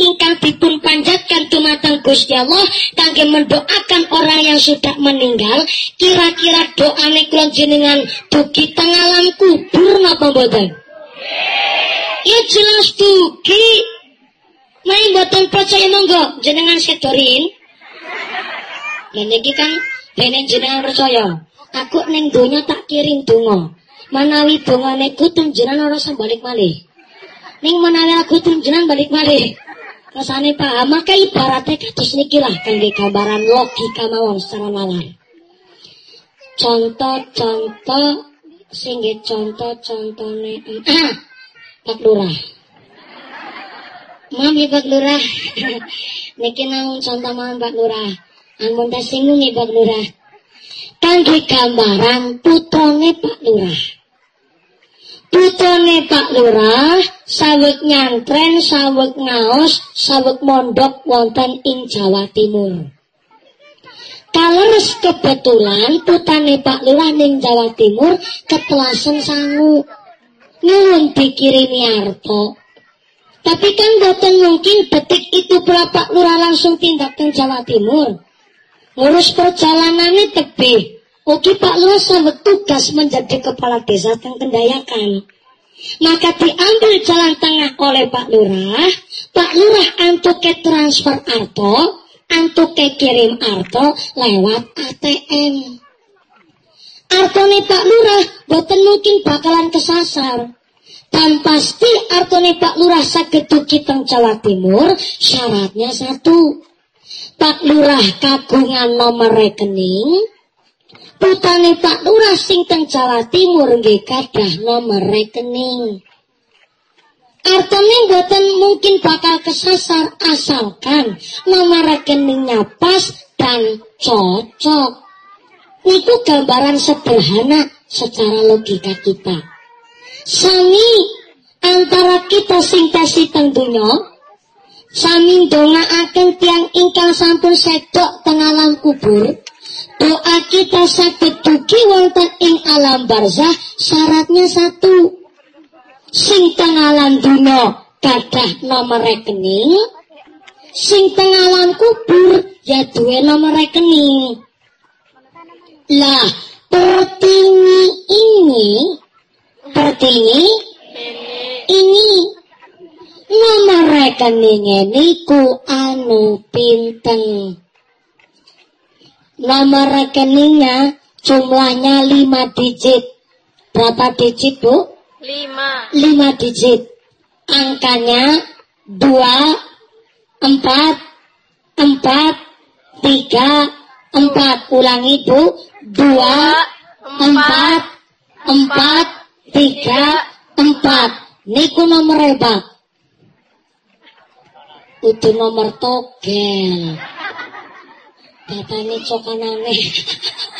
ingkang dipun panjatkan dumateng Gusti Allah kangge mendoakan orang yang sudah meninggal. Kira-kira doane kula jenengan dugi teng alam kubur napa mboten? Ya jelas dugi. Main boten percaya monggo. Jenengan sedorin. Dan niki kan dene jenengan percaya. Aku neng donya tak kirim donga. Manawi dongane ku jenengan ora balik malih. Ning menawi aku jenengan balik malih Rasane paham, maka ibaratnya kados niki lah kangge gambaran logika mawon secara nalar. Contoh-contoh sing contoh-contone ah, Pak Lurah. Mam ya Pak Lurah. niki nang contoh mawon Pak Lurah. Amun tak singgung Pak Lurah. Kangge gambaran putone Pak Lurah. Putone Pak Lurah saweg nyantren, saweg ngaos, saweg mondok wonten ing Jawa Timur. Kaleres kebetulan putane Pak Lurah ning Jawa Timur ketelasen sangu. Nuwun dikirimi arto. Tapi kan boten mungkin detik itu pula Pak Lurah langsung tindak ke Jawa Timur. Ngurus perjalanannya tebih. Oke Pak Lurah sama tugas menjadi kepala desa yang kendayakan. Maka diambil jalan tengah oleh Pak Lurah. Pak Lurah antuke transfer arto, antuke kirim arto lewat ATM. Artone Pak Lurah boten mungkin bakalan kesasar. Dan pasti artone Pak Lurah sakit teng Jawa Timur syaratnya satu. Pak Lurah kagungan nomor rekening Putane Pak Lurah sing teng Jawa Timur nggih gadah nomor rekening. Artane mboten mungkin bakal kesasar asalkan nomor rekeningnya pas dan cocok. Itu gambaran sederhana secara logika kita. Sami antara kita sing tesi teng donya sami ndongaaken tiang ingkang sampun sedok teng alam kubur doa kita sakit dugi wonten ing alam barzah syaratnya satu. Sing teng alam dunia gadah nomor rekening. Sing teng alam kubur ya duwe nomor rekening. Lah pertini ini pertini ini nomor rekeningnya niku anu pinten Nomor rekeningnya jumlahnya 5 digit. Berapa digit, Bu? 5. 5 digit. Angkanya 2, 4, 4, 3, 4. Ulangi, Bu. 2, 4, 4, 3, 4. Niku nomor rebak. Itu nomor togel. Papamit ka namin.